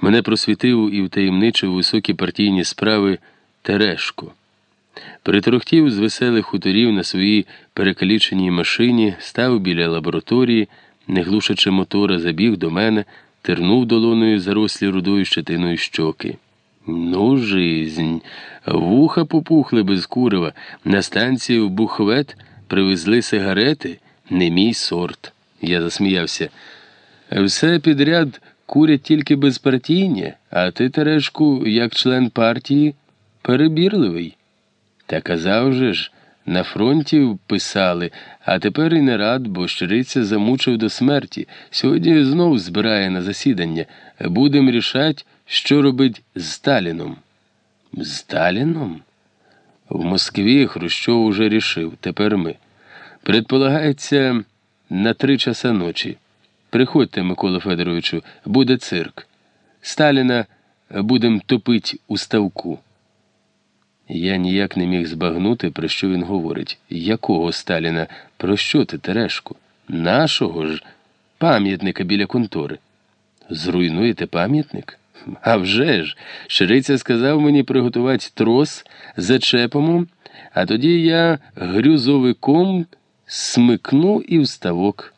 Мене просвітив і втаємничив високі партійні справи Терешко. Приторохтів з веселих хуторів на своїй перекаліченій машині, став біля лабораторії, не глушачи мотора, забіг до мене, тернув долоною зарослі рудою щетиною щоки. Ну, жизнь. Вуха попухли без курева. На станції в Бухвет привезли сигарети, не мій сорт. Я засміявся. Все підряд курять тільки безпартійні, а ти, Терешку, як член партії, перебірливий. Та казав же ж, на фронті писали, а тепер і не рад, бо щириця замучив до смерті. Сьогодні знов збирає на засідання. Будем рішать, що робить з Сталіном. З Сталіном? В Москві Хрущов уже рішив, тепер ми. Предполагається на три часа ночі. Приходьте, Микола Федоровичу, буде цирк. Сталіна будем топить у ставку. Я ніяк не міг збагнути, про що він говорить. Якого Сталіна? Про що ти, Терешку? Нашого ж пам'ятника біля контори. Зруйнуєте пам'ятник? А вже ж, Шириця сказав мені приготувати трос зачепимо, а тоді я грюзовиком смикну і в ставок.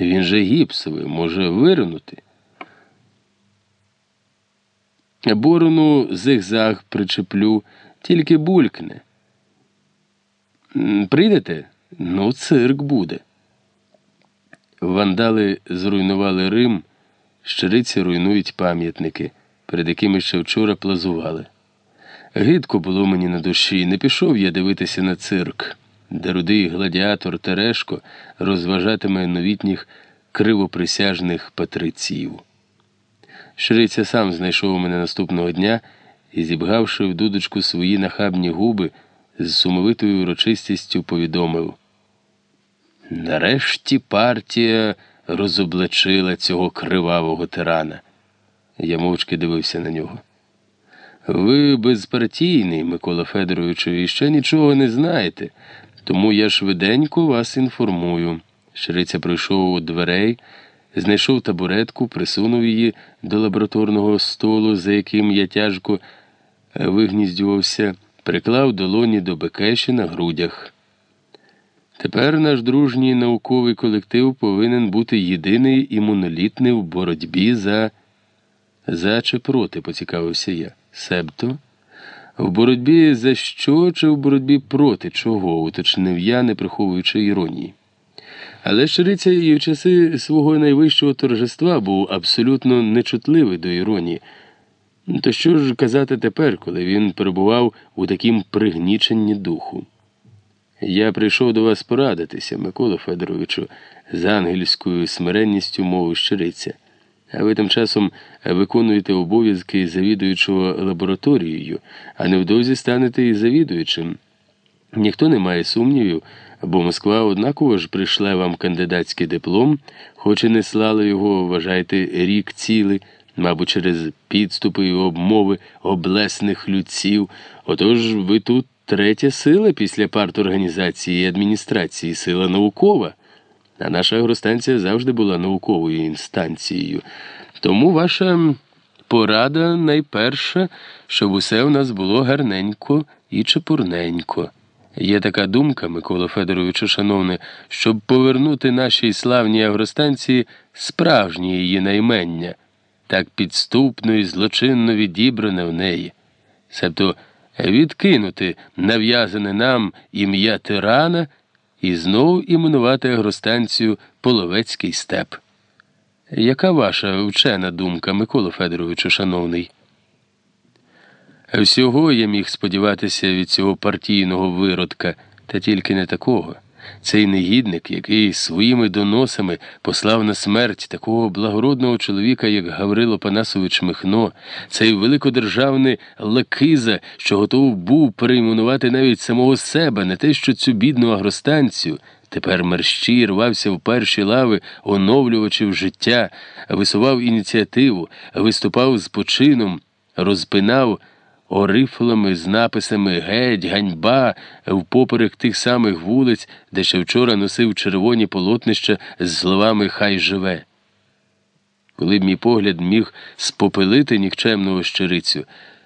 Він же гіпсовий, може виринути. Борону зигзаг причеплю, тільки булькне. Прийдете? Ну, цирк буде. Вандали зруйнували Рим, щириці руйнують пам'ятники, перед якими ще вчора плазували. Гидко було мені на душі, не пішов я дивитися на цирк, де рудий гладіатор Терешко розважатиме новітніх кривоприсяжних патриціїв. Шриця сам знайшов мене наступного дня і, зібгавши в дудочку свої нахабні губи, з сумовитою урочистістю повідомив. Нарешті партія розоблачила цього кривавого тирана. Я мовчки дивився на нього. Ви безпартійний, Микола Федоровичу, і ще нічого не знаєте, тому я швиденько вас інформую. Шриця прийшов у дверей, знайшов табуретку, присунув її до лабораторного столу, за яким я тяжко вигніздювався, приклав долоні до бекеші на грудях. Тепер наш дружній науковий колектив повинен бути єдиний і монолітний в боротьбі за за чи проти, поцікавився я. Себто? В боротьбі за що чи в боротьбі проти чого, уточнив я, не приховуючи іронії. Але Щириця і в часи свого найвищого торжества був абсолютно нечутливий до іронії. То що ж казати тепер, коли він перебував у такім пригніченні духу? Я прийшов до вас порадитися, Микола Федоровичу, з ангельською смиренністю мовив щириця. А ви тим часом виконуєте обов'язки завідуючого лабораторією, а невдовзі станете і завідуючим. Ніхто не має сумнівів, бо Москва однаково ж прийшла вам кандидатський диплом, хоч і не слала його, вважайте, рік цілий, мабуть, через підступи і обмови облесних людців. Отож ви тут третя сила після парторганізації і адміністрації, сила наукова. А наша агростанція завжди була науковою інстанцією. Тому ваша порада найперша, щоб усе у нас було гарненько і чепурненько. Є така думка, Микола Федоровичу, шановне, щоб повернути нашій славній агростанції справжнє її наймення, так підступно і злочинно відібране в неї. Себто відкинути нав'язане нам ім'я тирана і знов іменувати агростанцію Половецький степ. Яка ваша вчена думка, Микола Федоровичу, шановний? Всього я міг сподіватися від цього партійного виродка, та тільки не такого. Цей негідник, який своїми доносами послав на смерть такого благородного чоловіка, як Гаврило Панасович Михно, цей великодержавний лакиза, що готов був перейменувати навіть самого себе, не те, що цю бідну агростанцію. Тепер мерщій рвався в перші лави оновлювачів життя, висував ініціативу, виступав з почином, розпинав орифлами з написами Геть, ганьба впоперек тих самих вулиць, де ще вчора носив червоні полотнища з словами Хай живе. Коли б мій погляд міг спопелити нікчемну щирицю,